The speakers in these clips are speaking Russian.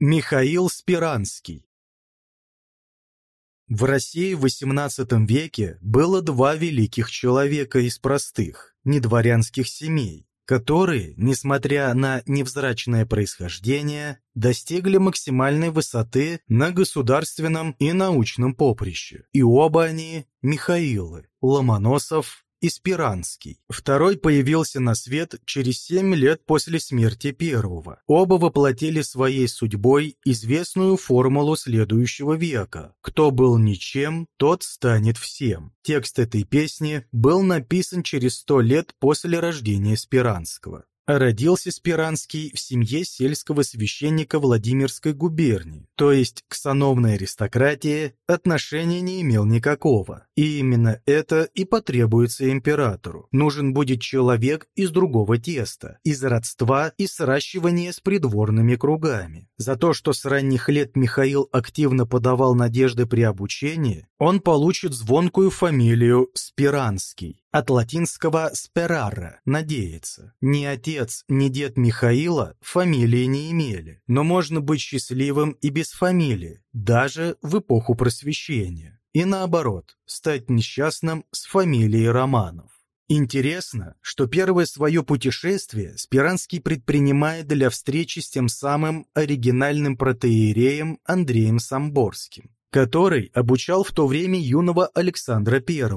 Михаил Спиранский В России в XVIII веке было два великих человека из простых, недворянских семей, которые, несмотря на невзрачное происхождение, достигли максимальной высоты на государственном и научном поприще. И оба они – Михаилы, Ломоносов Испиранский. Второй появился на свет через семь лет после смерти первого. Оба воплотили своей судьбой известную формулу следующего века. Кто был ничем, тот станет всем. Текст этой песни был написан через сто лет после рождения Спиранского. Родился Спиранский в семье сельского священника Владимирской губернии, то есть к сановной аристократии отношения не имел никакого. И именно это и потребуется императору. Нужен будет человек из другого теста, из родства и сращивания с придворными кругами. За то, что с ранних лет Михаил активно подавал надежды при обучении, он получит звонкую фамилию Спиранский от латинского «sperare» – «надеяться». Ни отец, ни дед Михаила фамилии не имели, но можно быть счастливым и без фамилии, даже в эпоху просвещения. И наоборот, стать несчастным с фамилией Романов. Интересно, что первое свое путешествие Спиранский предпринимает для встречи с тем самым оригинальным протеереем Андреем Самборским, который обучал в то время юного Александра I,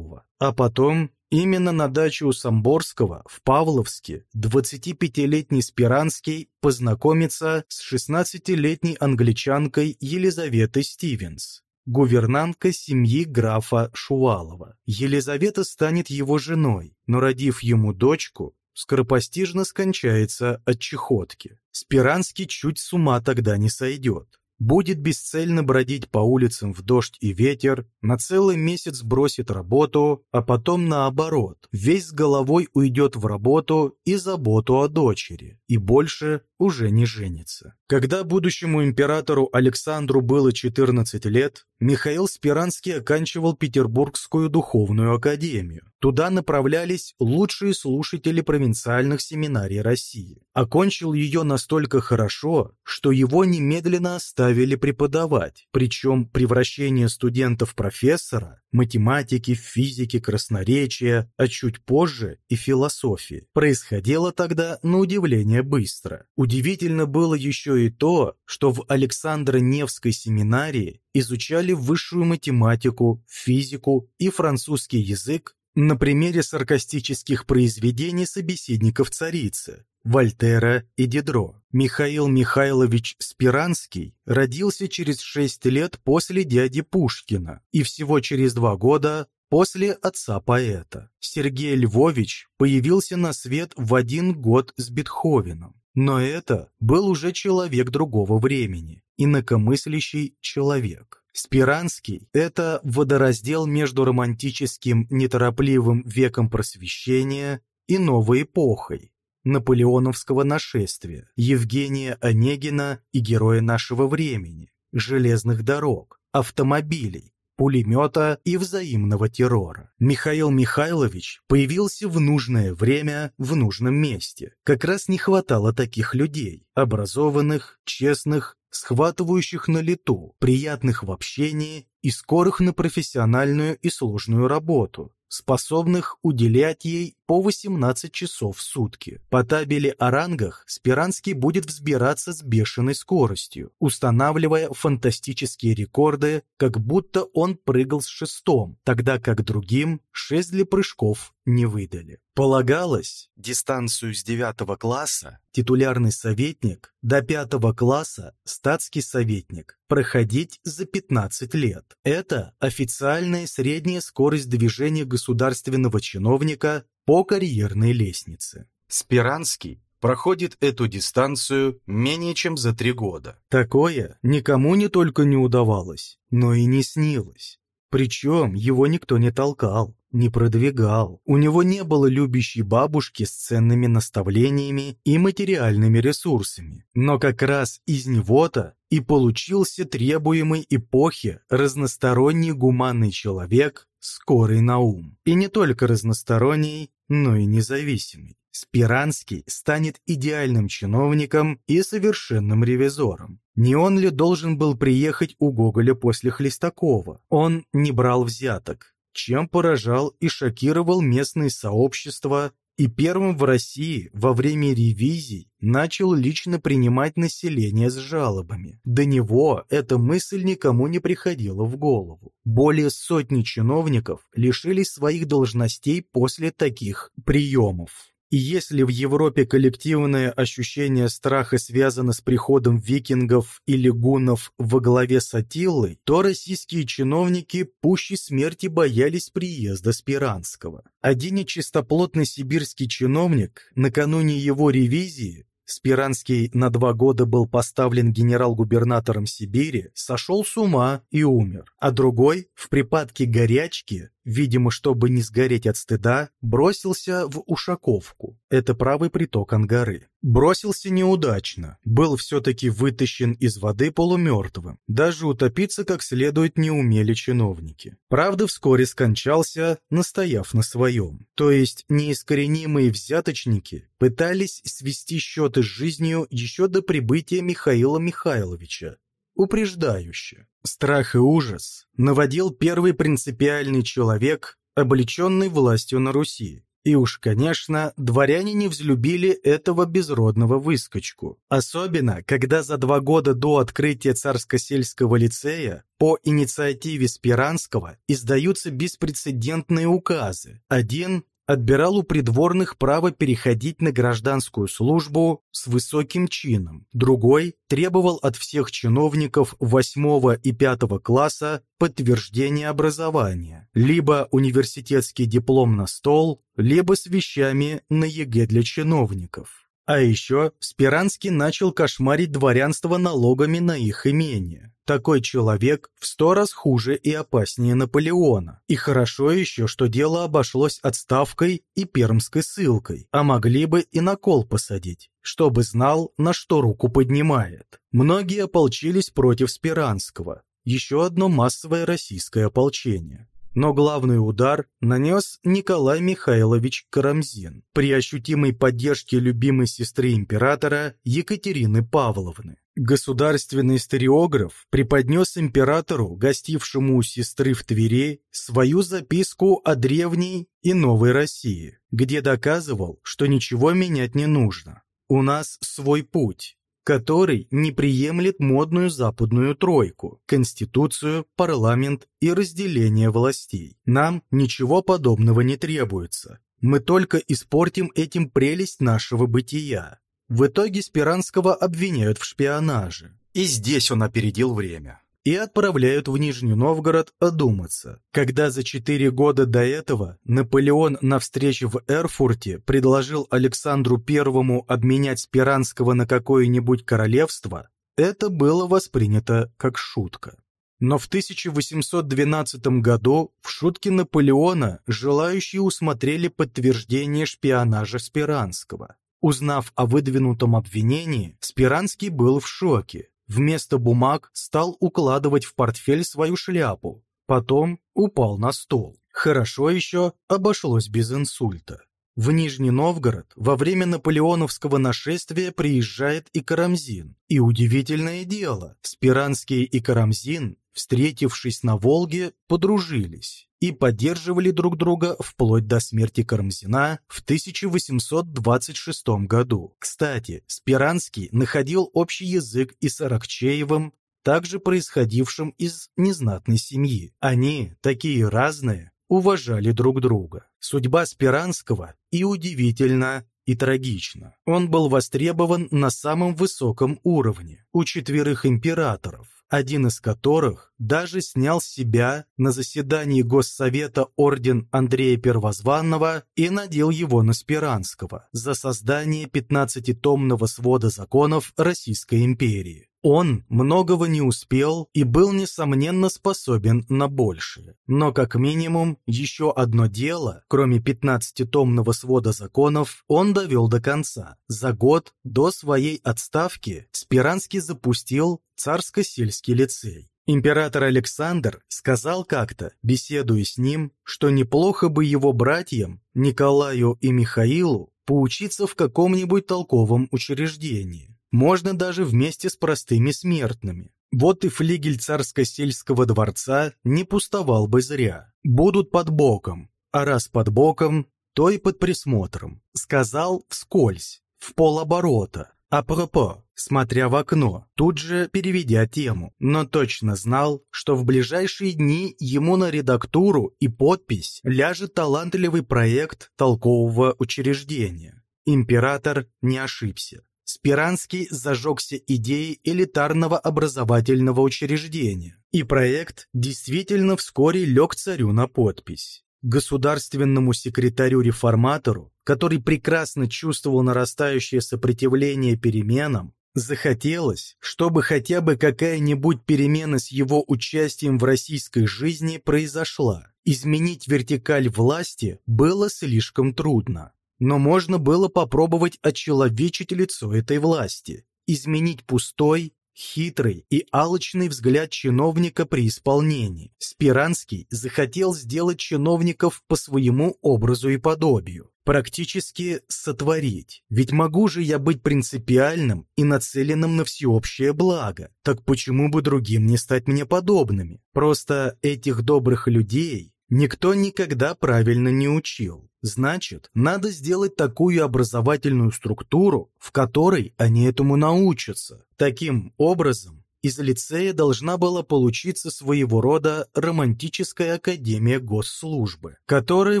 а потом Именно на даче у Самборского в Павловске 25-летний Спиранский познакомится с 16-летней англичанкой Елизаветой Стивенс, гувернантка семьи графа Шувалова. Елизавета станет его женой, но родив ему дочку, скоропостижно скончается от чехотки. Спиранский чуть с ума тогда не сойдет будет бесцельно бродить по улицам в дождь и ветер, на целый месяц бросит работу, а потом наоборот, весь с головой уйдет в работу и заботу о дочери, и больше уже не женится. Когда будущему императору Александру было 14 лет, Михаил Спиранский оканчивал Петербургскую духовную академию. Туда направлялись лучшие слушатели провинциальных семинарий России. Окончил ее настолько хорошо, что его немедленно оставили преподавать, причем превращение студента в профессора математики, физики, красноречия, а чуть позже и философии. Происходило тогда на удивление быстро. Удивительно было еще и то, что в Александро-Невской семинарии изучали высшую математику, физику и французский язык на примере саркастических произведений собеседников царицы, Вольтера и Дидро. Михаил Михайлович Спиранский родился через шесть лет после дяди Пушкина и всего через два года после отца поэта. Сергей Львович появился на свет в один год с Бетховеном. Но это был уже человек другого времени, инакомыслящий человек. Спиранский – это водораздел между романтическим неторопливым веком просвещения и новой эпохой, наполеоновского нашествия, Евгения Онегина и героя нашего времени, железных дорог, автомобилей, пулемета и взаимного террора. Михаил Михайлович появился в нужное время в нужном месте. Как раз не хватало таких людей, образованных, честных, схватывающих на лету, приятных в общении и скорых на профессиональную и сложную работу, способных уделять ей по 18 часов в сутки. По табели о рангах Спиранский будет взбираться с бешеной скоростью, устанавливая фантастические рекорды, как будто он прыгал с шестом, тогда как другим шесть для прыжков не выдали. Полагалось, дистанцию с девятого класса титулярный советник до пятого класса статский советник проходить за 15 лет. Это официальная средняя скорость движения государственного чиновника по карьерной лестнице. Спиранский проходит эту дистанцию менее чем за три года. Такое никому не только не удавалось, но и не снилось. Причем его никто не толкал, не продвигал. У него не было любящей бабушки с ценными наставлениями и материальными ресурсами. Но как раз из него-то и получился требуемый эпохи разносторонний гуманный человек, скорый на ум. И не только разносторонний, но и независимый. Спиранский станет идеальным чиновником и совершенным ревизором. Не он ли должен был приехать у Гоголя после Хлестакова? Он не брал взяток, чем поражал и шокировал местные сообщества и первым в России во время ревизий начал лично принимать население с жалобами. До него эта мысль никому не приходила в голову. Более сотни чиновников лишились своих должностей после таких приемов. И если в Европе коллективное ощущение страха связано с приходом викингов или гуннов во главе с Атиллой, то российские чиновники пуще смерти боялись приезда Спиранского. Один чистоплотный сибирский чиновник накануне его ревизии Спиранский на два года был поставлен генерал-губернатором Сибири, сошел с ума и умер, а другой, в припадке горячки, видимо, чтобы не сгореть от стыда, бросился в Ушаковку. Это правый приток Ангары. Бросился неудачно, был все-таки вытащен из воды полумертвым. Даже утопиться как следует не умели чиновники. Правда, вскоре скончался, настояв на своем. То есть неискоренимые взяточники пытались свести счеты с жизнью еще до прибытия Михаила Михайловича, упреждающе. Страх и ужас наводил первый принципиальный человек, облеченный властью на Руси. И уж, конечно, дворяне не взлюбили этого безродного выскочку. Особенно, когда за два года до открытия царско-сельского лицея по инициативе Спиранского издаются беспрецедентные указы. Один отбирал у придворных право переходить на гражданскую службу с высоким чином. Другой требовал от всех чиновников 8 и 5 класса подтверждения образования, либо университетский диплом на стол, либо с вещами на ЕГЭ для чиновников. А еще Сперанский начал кошмарить дворянство налогами на их имение. Такой человек в сто раз хуже и опаснее Наполеона. И хорошо еще, что дело обошлось отставкой и пермской ссылкой, а могли бы и на кол посадить, чтобы знал, на что руку поднимает. Многие ополчились против Спиранского. Еще одно массовое российское ополчение но главный удар нанес Николай Михайлович Карамзин при ощутимой поддержке любимой сестры императора Екатерины Павловны. Государственный историограф преподнес императору, гостившему у сестры в Твери, свою записку о древней и новой России, где доказывал, что ничего менять не нужно. У нас свой путь, который не приемлет модную западную тройку, конституцию, парламент и разделение властей. Нам ничего подобного не требуется. Мы только испортим этим прелесть нашего бытия. В итоге Спиранского обвиняют в шпионаже. И здесь он опередил время и отправляют в Нижний Новгород одуматься. Когда за четыре года до этого Наполеон на встрече в Эрфурте предложил Александру Первому обменять Спиранского на какое-нибудь королевство, это было воспринято как шутка. Но в 1812 году в шутке Наполеона желающие усмотрели подтверждение шпионажа Спиранского. Узнав о выдвинутом обвинении, Спиранский был в шоке Вместо бумаг стал укладывать в портфель свою шляпу. Потом упал на стол. Хорошо еще обошлось без инсульта. В Нижний Новгород во время наполеоновского нашествия приезжает и Карамзин. И удивительное дело, Спиранский и Карамзин, встретившись на Волге, подружились и поддерживали друг друга вплоть до смерти Карамзина в 1826 году. Кстати, Спиранский находил общий язык и с Аракчеевым, также происходившим из незнатной семьи. Они, такие разные, уважали друг друга. Судьба Спиранского и удивительна, и трагична. Он был востребован на самом высоком уровне у четверых императоров один из которых даже снял себя на заседании Госсовета орден Андрея Первозванного и надел его на Спиранского за создание 15-томного свода законов Российской империи. Он многого не успел и был, несомненно, способен на большее. Но, как минимум, еще одно дело, кроме 15-томного свода законов, он довел до конца. За год до своей отставки Спиранский запустил царско-сельский лицей. Император Александр сказал как-то, беседуя с ним, что неплохо бы его братьям, Николаю и Михаилу, поучиться в каком-нибудь толковом учреждении. Можно даже вместе с простыми смертными. Вот и флигель царско-сельского дворца не пустовал бы зря. Будут под боком, а раз под боком, то и под присмотром. Сказал вскользь, в полоборота. Апропо, смотря в окно, тут же переведя тему, но точно знал, что в ближайшие дни ему на редактуру и подпись ляжет талантливый проект толкового учреждения. Император не ошибся. Спиранский зажегся идеей элитарного образовательного учреждения, и проект действительно вскоре лег царю на подпись. Государственному секретарю-реформатору, который прекрасно чувствовал нарастающее сопротивление переменам, захотелось, чтобы хотя бы какая-нибудь перемена с его участием в российской жизни произошла. Изменить вертикаль власти было слишком трудно. Но можно было попробовать очеловечить лицо этой власти, изменить пустой, хитрый и алчный взгляд чиновника при исполнении. Спиранский захотел сделать чиновников по своему образу и подобию, практически сотворить. Ведь могу же я быть принципиальным и нацеленным на всеобщее благо. Так почему бы другим не стать мне подобными? Просто этих добрых людей никто никогда правильно не учил. Значит, надо сделать такую образовательную структуру, в которой они этому научатся. Таким образом, из лицея должна была получиться своего рода романтическая академия госслужбы, которая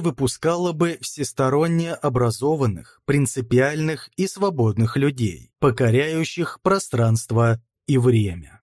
выпускала бы всесторонне образованных, принципиальных и свободных людей, покоряющих пространство и время.